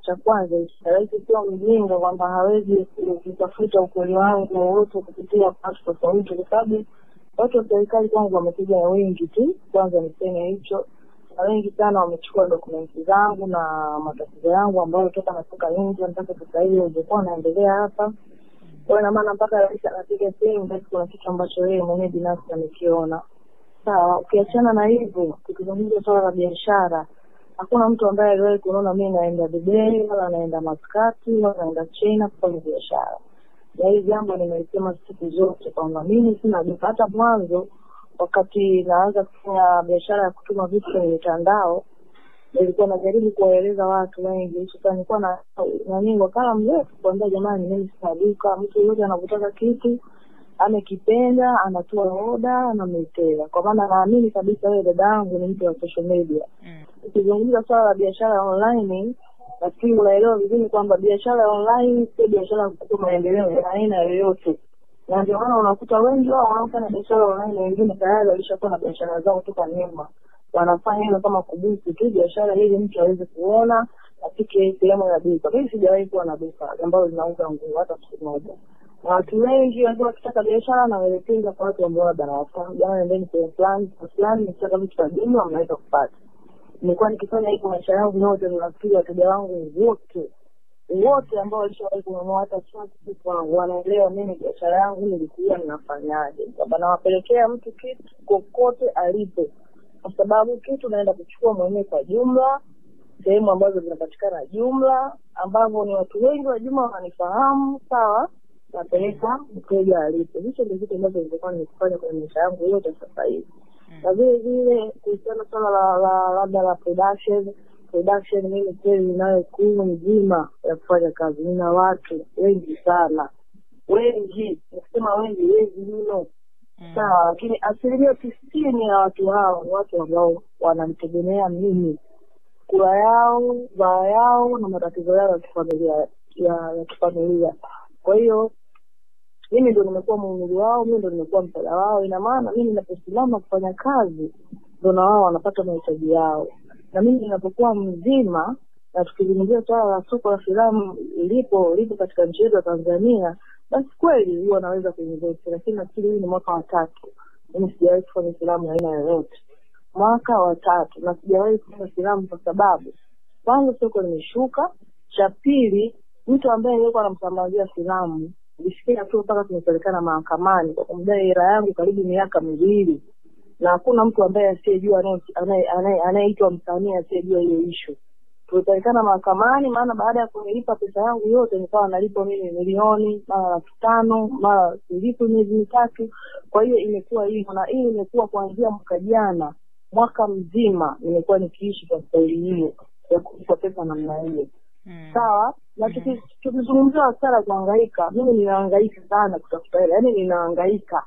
cha kwanza rais sio mjinga kwamba hawezi kutafuta ukweli wangu wowote kupitia watu tofauti, kwa sababu watu wa serikali kwanza wamekuja wengi tu. Kwanza niseme hicho, na wengi sana wamechukua dokumenti zangu na matatizo yangu ambayo toka natoka nje mpaka sasa hivi ilivyokuwa naendelea hapa. Kwa ina maana mpaka rais anapiga simu, basi kuna kitu ambacho yeye mwenyewe binafsi amekiona. Sawa, ukiachana na hivyo, tukizungumza swala la biashara hakuna mtu ambaye aliwahi kunona mi naenda Dubai wala naenda Maskati wala naenda China kufanya biashara. Na hili jambo nimelisema siku zote kwamba mimi sina duka. Hata mwanzo wakati naanza kufanya biashara ya kutuma vitu kwenye mitandao, nilikuwa najaribu kuwaeleza watu wengi, Sasa nilikuwa na nani wakala mrefu kuambia, jamani, mimi sina duka. Mtu yoyote anapotaka kitu amekipenda anatoa oda anamletea, kwa maana naamini kabisa wewe dada yangu ni mtu wa social media Mm. Ukizungumza swala la biashara online nafikiri unaelewa vizuri kwamba biashara online sio biashara ya kukupa maendeleo ya aina yoyote. Na ndio maana unakuta wengi wao wanaofanya biashara online wengine tayari walishakuwa na biashara zao toka nyuma. Wanafanya hilo kama kubusu tu biashara ili mtu aweze kuona afike sehemu ya duka mimi sijawahi kuwa na duka ambalo linauza nguo hata siku moja. Na watu wengi walikuwa wakitaka biashara na waelekeza kwa watu ambao labda nawafahamu jamani endeni sehemu fulani fulani nikitaka vitu vya jumla mnaweza kupata nilikuwa nikifanya hivyo maisha yangu yote, nafikiri wateja wangu wote wote ambao walishawahi kununua hata wanaelewa mimi biashara yangu nilikuwa ninafanyaje, kwamba nawapelekea mtu kitu kokote alipo, kwa sababu kitu naenda kuchukua mwenyewe kwa jumla, sehemu ambazo zinapatikana jumla, ambavyo ni watu wengi wa jumla wananifahamu, sawa, napeleka mteja alipo. Hicho ndio kitu ambavyo nilikuwa nikifanya kwenye maisha yangu yote sasa hivi na vile vile kuhusiana swala la la labda la production production, mimi kweli ninayo kuu mzima ya kufanya kazi, nina watu wengi sana, wengi nikisema wengi, wengi mno Mm. sawa, lakini asilimia tisini ya watu hao ni watu ambao wanamtegemea mimi, kula yao, baa yao na matatizo yao ya kifamilia ya, ya kifamilia. Kwa hiyo mimi ndo nimekuwa muumili wao, mimi ndo nimekuwa msaada wao. Ina maana mimi ninaposimama kufanya kazi, ndo na wao wanapata mahitaji yao, na mimi ninapokuwa mzima, na tukizungumzia swala la soko la filamu lipo lipo katika nchi yetu ya Tanzania, basi kweli huwa naweza kuinvesti, lakini nafikiri hii ni mwaka wa tatu. Mimi sijawahi kufanya filamu aina yoyote, mwaka wa tatu, na sijawahi kufanya filamu kwa sababu kwanza soko limeshuka, cha pili mtu ambaye alikuwa anamsambazia filamu ilifikia tu mpaka tumepelekana mahakamani kwa kumdai hela yangu karibu miaka miwili, na hakuna mtu ambaye asiyejua anaye- anaye- anaye- anayeitwa msanii asiyejua hiyo ishu. Tulipelekana mahakamani, maana baada ya kunilipa pesa yangu yote nikawa nalipwa mimi milioni mara laki tano mara silipu miezi mitatu. Kwa hiyo imekuwa hivyo, na hii imekuwa kuanzia mwaka jana, mwaka mzima nimekuwa nikiishi kwa staili hiyo ya kulipwa pesa namna hiyo Mm. sawa. Na tuki- tukizungumzia wasichana kuhangaika mimi ninahangaika sana kutafuta hela. Yaani ninahangaika.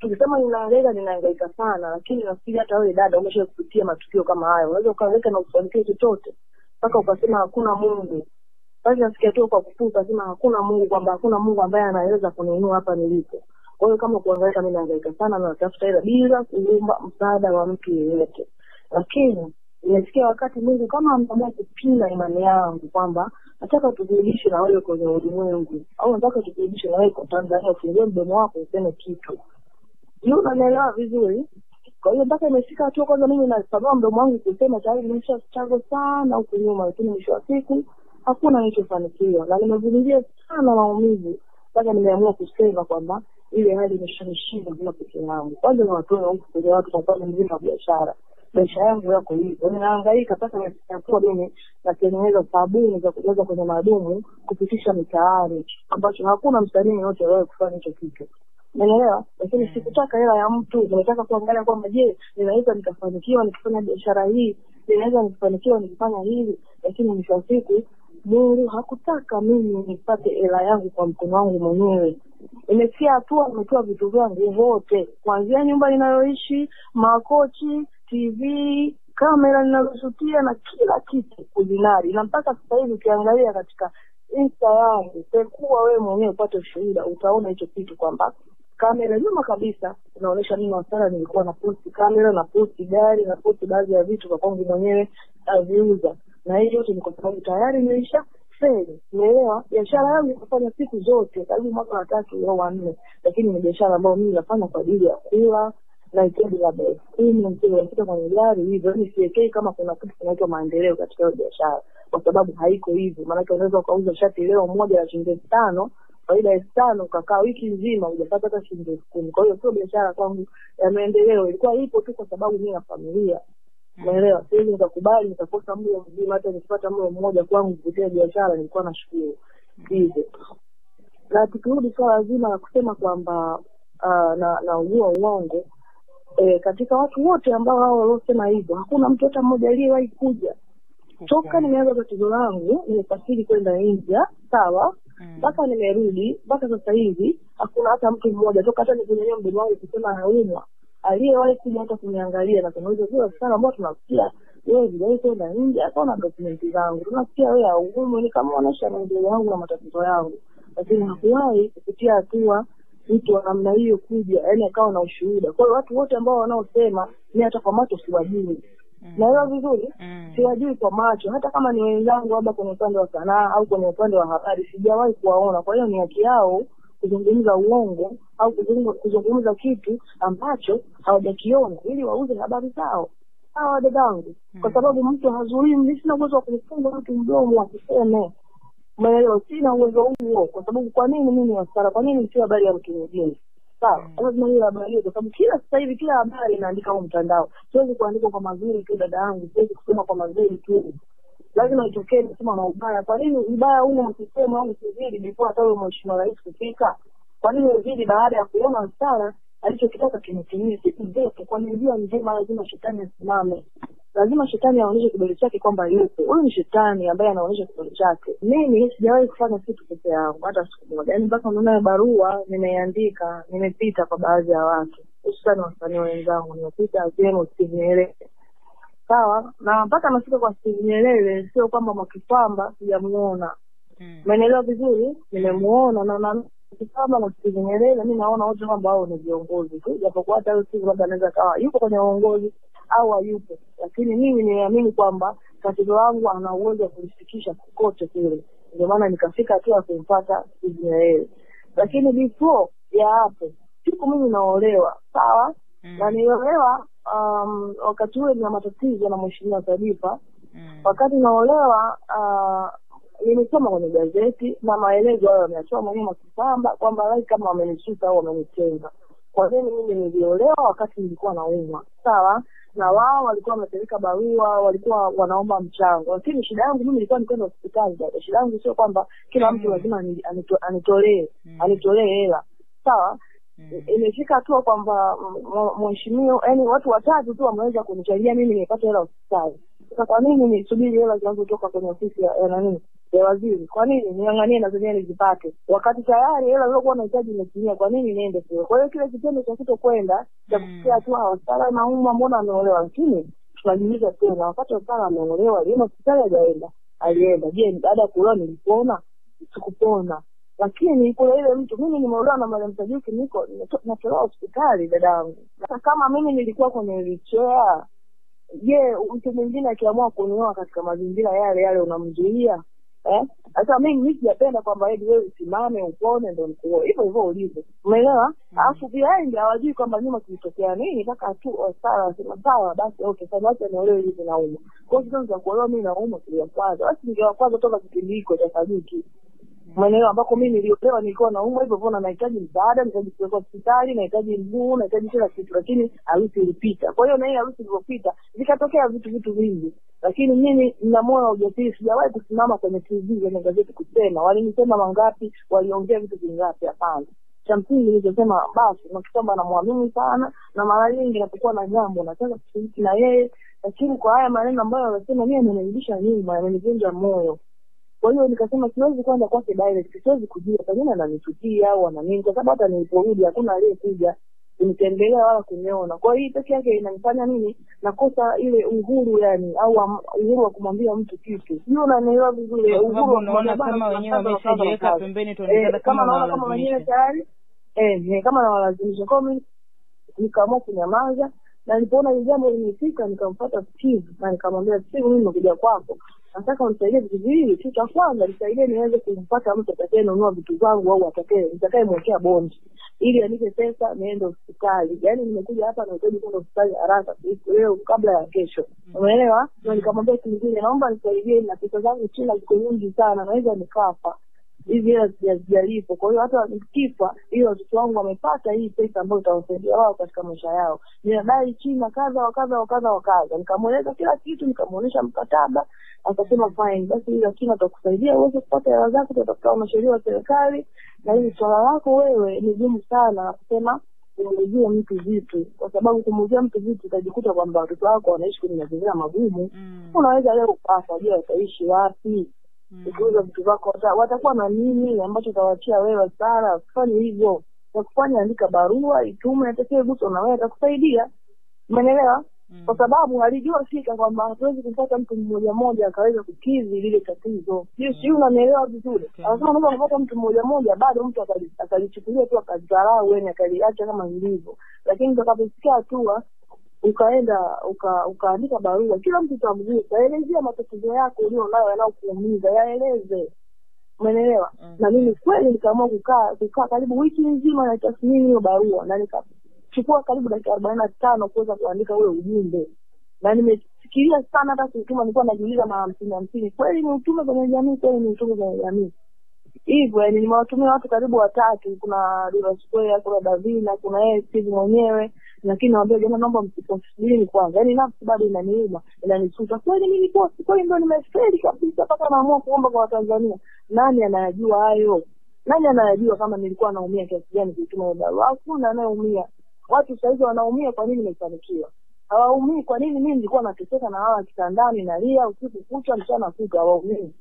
Tukisema ninahangaika ninahangaika sana. Lakini nafikiri hata wewe dada umesha kupitia matukio kama hayo. Unaweza ukahangaika na ufanikiwe chochote. Mpaka ukasema hakuna mungu. Basi nasikia tu kwa kufuu ukasema hakuna mungu kwamba hakuna mungu ambaye anaweza kuniinua hapa nilipo. Kwa hiyo kama kuangaika mi naangaika sana na natafuta hela bila kuomba msaada wa mtu yeyote. Lakini imefikia wakati mungu kama ameamua kupinga imani yangu kwamba nataka tukurudishe na wewe kwenye ulimwengu. Au nataka tukurudishe na wewe kwa tanzania ufungue mdomo wako useme kitu. Juu unanielewa vizuri? Kwa hiyo mpaka imefika hatua kwanza mimi napanua mdomo wangu kusema tayari nimesha struggle sana huku nyuma lakini mwisho wa siku hakuna nilichofanikiwa na nimevumilia sana maumivu mpaka nimeamua kusema kwamba ile hali imeshanishinda bila peke yangu. Kwanza niwatoe huku kwenye watu kwa upande mzima wa biashara maisha yangu yako hivyo ninahangaika sasa nakua mimi natengeneza sabuni za kujaza kwenye madumu kupitisha mitaani ambacho hakuna msanii yote wawe kufanya hicho kitu Umeelewa? Lakini mm. sikutaka hela ya mtu, nimetaka kuangalia kwamba je, ninaweza nikafanikiwa nikifanya biashara hii, ninaweza nikafanikiwa nikifanya hivi, lakini mwisho wa siku Mungu hakutaka mimi nipate hela yangu kwa mkono wangu mwenyewe. Imefikia hatua nimetoa vitu vyangu vyote, kuanzia nyumba inayoishi makochi, TV, kamera ninazoshutia na kila kitu kulinari, na mpaka sasa hivi ukiangalia katika insta yangu, pekua wewe mwenyewe upate ushuhuda, utaona hicho kitu kwamba kamera nyuma kabisa inaonyesha mimi wasara nilikuwa na posti kamera na posti gari na posti baadhi ya vitu kwa kwangu mwenyewe naviuza. Na hii yote ni kwa sababu tayari nilisha feli umeelewa? Biashara yangu nikafanya siku zote karibu mwaka wa tatu au wanne lakini ni biashara ambayo mimi nafanya kwa ajili ya kula elfu kumi mzigo unafika kwenye gari hivyo yani siwekei kama kuna kitu kinaitwa maendeleo katika hiyo biashara. Kwa sababu haiko hivyo maanake unaweza ukauza shati leo moja la shilingi elfu tano faida elfu tano ukakaa wiki nzima hujapata hata shilingi elfu kumi. Kwa hiyo sio biashara kwangu ya maendeleo ilikuwa ipo tu kwa sababu mi na familia. Umeelewa? Siwezi nikakubali nikakosa mlo mzima hata nikipata mlo mmoja kwangu kupitia biashara nilikuwa nashukuru. Hivyo. Na tukirudi swala zima la kusema kwamba uh, na naugua uongo e, katika watu wote ambao hao waliosema hivyo hakuna mtu hata mmoja aliyewahi kuja. Toka nimeanza tatizo langu nimesafiri kwenda india sawa mpaka mm. nimerudi mpaka sasa hivi hakuna hata mtu mmoja toka hata nikunyanyia mdomo wangu kusema anaumwa aliyewahi kuja hata kuniangalia na tunauliza kila sana ambao tunasikia wewe vijawahi kwenda nje akaona dokumenti zangu tunasikia wewe aumwi nikamwonyesha maendeleo yangu na matatizo yangu lakini hakuwahi kupitia hatua mtu wa namna hiyo kuja yaani akawa na ushuhuda. Kwa hiyo watu wote ambao wanaosema mi hata kwa macho siwajui. Mm. naelewa vizuri? Mm. siwajui kwa macho. Hata kama ni wenzangu labda kwenye upande wa sanaa au kwenye upande wa habari sijawahi kuwaona. Kwa hiyo ni haki yao kuzungumza uongo au kuzungumza, kitu ambacho hawajakiona ili wauze habari zao. Sawa dadangu kwa sababu mtu hazuii mi sina uwezo wa kumfunga mtu mdomo akiseme umeelewa sina uwezo huo kwa sababu kwa nini mimi wasara kwa nini sio habari ya mtu mwingine? Sawa lazima hiyo habari hiyo kwa sababu kila sasa hivi kila habari inaandika huu mtandao. Siwezi kuandika kwa mazuri tu dada yangu siwezi kusema kwa mazuri tu. Lazima itokee kusema na ubaya kwa nini ubaya huo msisema au msizidi before hata huyo mheshimiwa rais kufika? Kwa nini uzidi baada ya kuona hasara alichokitaka kimetimia siku zote kwa njia njema lazima shetani asimame lazima shetani aonyeshe kidole chake kwamba yupo. Huyu ni shetani ambaye anaonyesha kidole chake. Mimi sijawahi kufanya kitu peke yangu hata siku moja. Yaani mpaka unaona barua nimeiandika nimepita kwa baadhi ya watu. Hususani wasanii wenzangu nimepita akiwemo steve nyerere sawa? Na mpaka nafika kwa steve nyerere sio kwamba mwakipamba sijamuona. Umeelewa vizuri? Nimemuona. Na na kama na Steve Nyerere mi naona wote kwamba hao ni viongozi tu, japokuwa hata huyo Steve labda anaweza kawa yupo kwenye uongozi au hayupo, lakini mimi ninaamini kwamba tatizo wangu ana uwezo wa kulifikisha kokote kule, ndio maana nikafika hatua ya kumpata Nyerere. Lakini before ya hapo, siku mimi naolewa sawa, mm. na niliolewa um, wakati huo nina matatizo na mheshimiwa Sadifa wakati naolewa uh, nimesoma kwenye gazeti na maelezo hayo wameatoa mwenyewe Makisamba kwamba lai kama wamenisuta au wamenitenga. Kwa nini mimi niliolewa wakati nilikuwa naumwa? Sawa, na wao walikuwa wamepeleka barua, walikuwa wanaomba mchango, lakini shida yangu mimi ilikuwa nikwenda hospitali. Dada, shida yangu sio kwamba kila mtu lazima ani- anito- anitolee anitolee hela, sawa? Imefika hatua kwamba mheshimiwa, yani watu watatu tu wameweza kunichangia mimi nipate hela hospitali. Sasa kwa nini nisubiri hela zinazotoka kwenye ofisi ya ya nani ya waziri? Kwa nini niang'anie na zenyewe nizipate, wakati tayari hela zilizokuwa nahitaji imetimia? Kwa nini niende kule? Kwa hiyo kile kitendo cha kuto kwenda cha kufikia hatua na umma mbona ameolewa, lakini tunajiuliza tena, wakati wasara ameolewa, alienda hospitali hajaenda? Alienda. Je, baada ya kuolewa nilipona? Sikupona lakini kule ile mtu mimi nimeolewa na Mariam Sajuki, niko nato- natolewa hospitali dadangu. Sasa kama mimi nilikuwa kwenye lichea, je, mtu mwingine akiamua kunioa katika mazingira yale yale unamzuia eh? Sasa mimi mi sijapenda kwamba eti wewe usimame upone ndo nikuoe, hivyo hivyo ulivyo, umeelewa? Alafu behind hawajui kwamba nyuma kilitokea nini, mpaka tu Sara anasema sawa, basi okay, sasa wacha niolewe hivi nauma. Kwa hiyo kitendo cha kuolewa mimi nauma kilia kwanza, basi ningewa kwanza toka kipindi hiko cha Sajuki maeneo ambako mimi niliopewa nilikuwa naumwa hivyo hivyo na nahitaji msaada, nahitaji kupelekwa hospitali, nahitaji mguu, nahitaji kila kitu, lakini harusi ilipita. Kwa hiyo na hii harusi ilivyopita vikatokea vitu vitu vingi, lakini mimi nina moyo wa ujasiri. Sijawahi kusimama kwenye TV kwenye gazeti kusema walinisema mangapi, waliongea vitu vingapi. Hapana, cha msingi nilichosema basi, Mwakipamba namwamini sana, na mara nyingi napokuwa na jambo nataka kushiriki na yeye, lakini kwa haya maneno ambayo anasema, mimi amenirudisha nyuma, yamenivunja moyo kwa hiyo nikasema siwezi kwenda kwake direct, siwezi kujua pengine ananichukia au ana nini, kwa sababu hata niliporudi hakuna aliyekuja kunitembelea wala kuniona. Kwa hiyo hii peke yake inanifanya nini, nakosa ile uhuru yani, au uhuru wa kumwambia mtu kitu. sio? unanielewa vizuri, uhuru wa unaona kumwambia kama wenyewe wameshajiweka pembeni, tuonekana Eh, kama kama naona kama wenyewe tayari eh, kama kama nawalazimisha. Kwa mimi nikaamua kunyamaza na nilipoona hili jambo limefika nikamfuata Steve na nikamwambia Steve, mimi nimekuja kwako nataka unisaidie vitu viwili tu cha kwanza. Nisaidie niweze kumpata mtu atakayenunua vitu zangu au atakaye nitakayemwekea bondi. Ili anipe pesa niende hospitali. Yaani nimekuja hapa nahitaji kwenda hospitali haraka leo kabla ya kesho. Umeelewa? Na nikamwambia kingine naomba nisaidie na pesa zangu china ziko nyingi sana naweza nikafa hizi hela hazijalipo. kwa hiyo hata nikifa hiyo watoto wangu wamepata hii pesa ambayo itawasaidia wao katika maisha yao. Ninadai china kadha wa kadha wa kadha wa kadha. Nikamweleza kila kitu nikamwonyesha mkataba akasema fine basi hiyo lakini atakusaidia uweze kupata hela zako tutatafuta wanasheria wa serikali. Na hili swala lako wewe ni gumu sana na kusema umuuzie mtu vitu kwa sababu kumuuzia mtu vitu utajikuta kwamba watoto wako wanaishi kwenye mazingira magumu. Mm. unaweza leo ukafa je wataishi wapi Mm. ukiuza vitu vako, watakuwa na nini ambacho utawatia wewe? Sana fanye hivyo. Ya kufanya andika barua itume atakee guso na wewe atakusaidia. Umeelewa? Mm. kwa sababu alijua fika kwamba hatuwezi kupata mtu mmoja mmoja akaweza kukidhi lile tatizo. Sio sijui unanielewa vizuri? Anasema unaweza kupata mtu mmoja mmoja bado mtu akali- akalichukulia tu akadharau yani akaliacha kama ilivyo. Lakini utakapofikia hatua ukaenda uka- ukaandika barua. Kila mtu utamgusa elezea matatizo yako ulio nayo yanayokuumiza. Yaeleze. Umeelewa? Mm. na mimi kweli nikaamua kukaa kukaa karibu wiki nzima na tathmini hiyo barua na nikachukua karibu dakika arobaini na tano kuweza kuandika ule ujumbe. Na nimefikiria sana hata kuutuma nilikuwa najiuliza mara hamsini hamsini. Kweli ni utume kwenye jamii? Kweli ni utume kwenye jamii? Hivyo yani nimewatumia watu karibu watatu. Kuna dura Square kuna Davina kuna yeye Steve mwenyewe lakini nawambia jana naomba msiposubirini kwanza yaani nafsi bado inaniuma inanisuta kweli mimi posti kweli ndo nimefeli kabisa mpaka naamua kuomba kwa watanzania. Nani anayajua hayo? Nani anayajua kama nilikuwa naumia kiasi gani kuituma hiyo barua hakuna anayeumia. Watu sahizi wanaumia kwa nini nimefanikiwa? Hawaumii kwa nini mimi nilikuwa nateseka na hawa kitandani nalia usiku kucha mchana kuta hawaumii.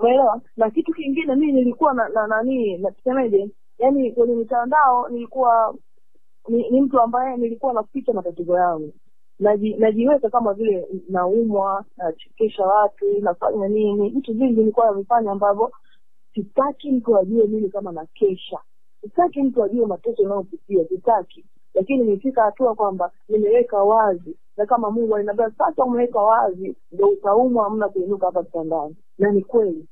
Umeelewa? Na kitu kingine mimi nilikuwa na na na, na na, na, na, na, na, na, yani kwenye mitandao nilikuwa ni, ni mtu ambaye nilikuwa naficha matatizo yangu. Naji, najiweka kama vile naumwa nachekesha watu nafanya nini vitu vingi nilikuwa navifanya ambavyo sitaki mtu ajue mimi kama nakesha. Sitaki mtu ajue mateso unayopitia sitaki. Lakini nimefika hatua kwamba nimeweka wazi na kama mungu aliniambia sasa umeweka wazi ndo utaumwa hamna kuinuka hapa kitandani. Na ni kweli